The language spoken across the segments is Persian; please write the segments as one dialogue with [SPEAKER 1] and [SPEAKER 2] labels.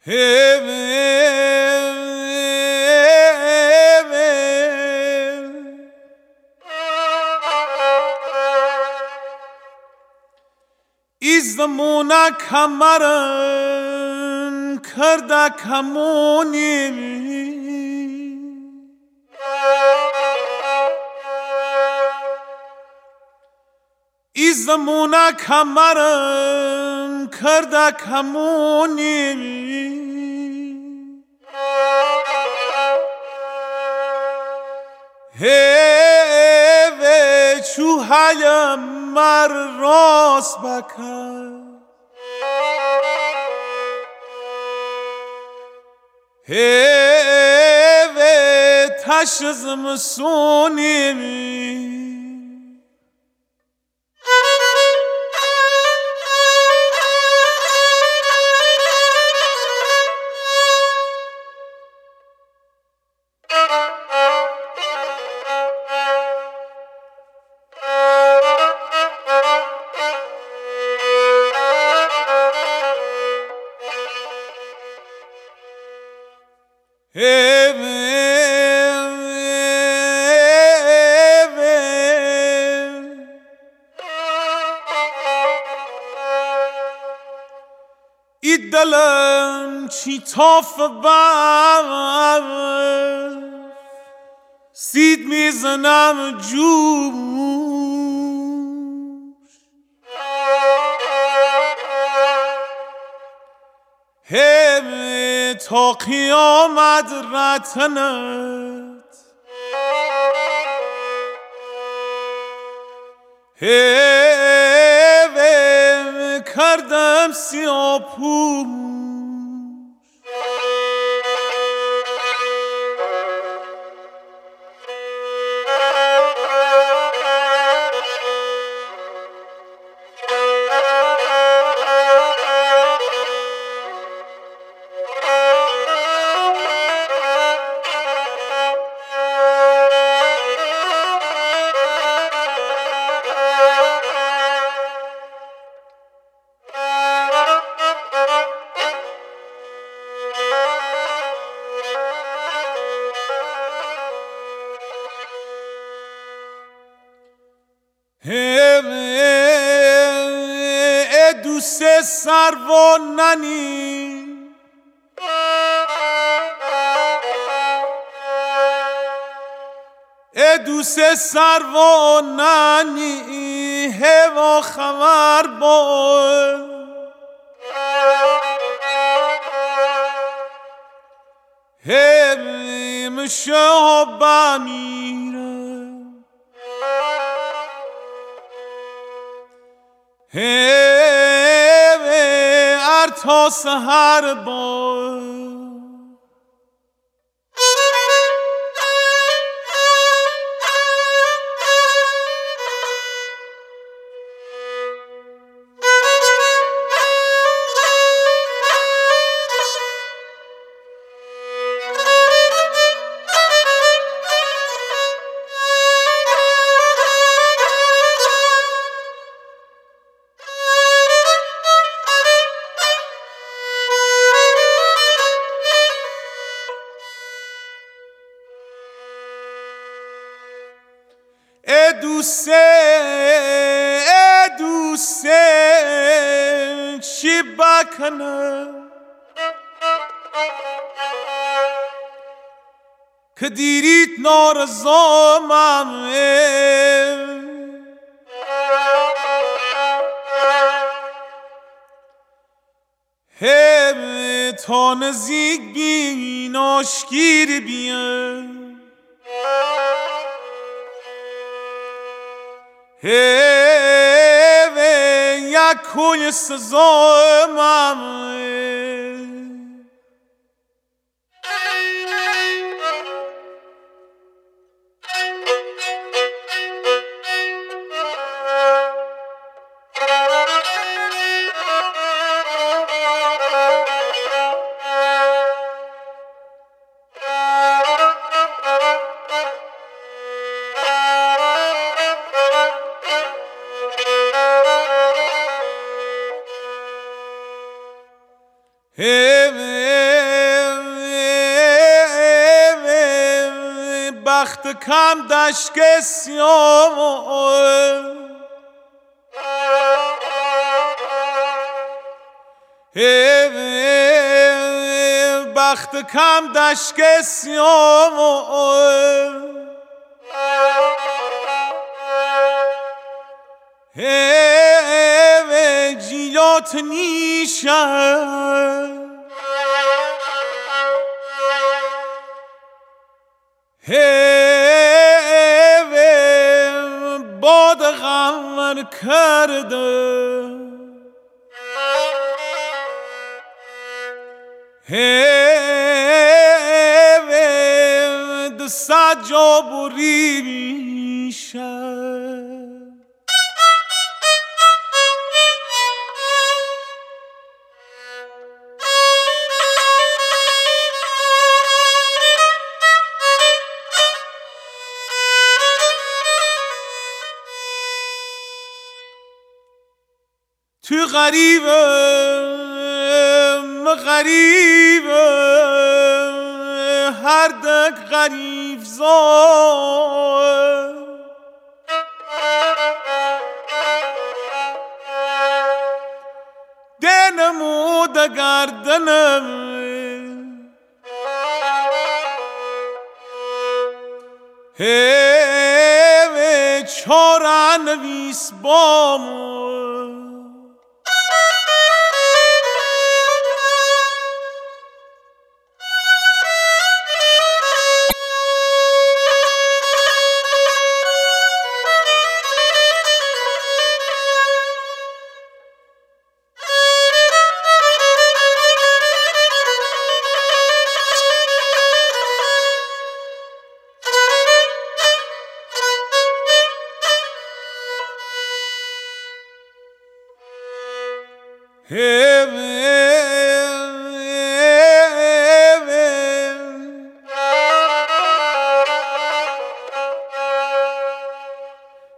[SPEAKER 1] Hep Iz namuna kamaran karda kamunir İz namuna kamaran İzmuna kamarın kırda kamuni هه چوهای مر راست بکر هه تشزم سونی ای دلم چی تاف بر سید می‌زنم جوش هم قیامت رتنت. هم کردم سیاپوش سر و ننی. ای دوست و ننی هوا خبر بود هم شهبانی ار ব্যর্থ সহার বল دوسته دوسته چی بکنم که دیریت نارزامم هم تا نزیک بین آشگیر بیان Heve jak kuj mamy بخت کم دشک سیام بخت کم دشک کم Hey, hey, hey. جیات نیشن باد غمر کرده. د سجا بریشه تو غریبه غریبه هر دک غریب زاد. دنمو دگردنم. هی چارن ویس بامو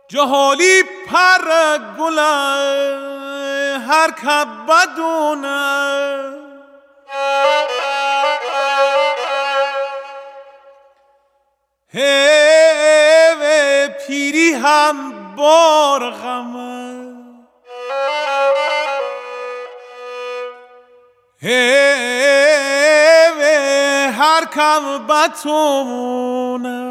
[SPEAKER 1] جهالی پر گل هر کبدونه پیری هم بار غمه هر کم بتونه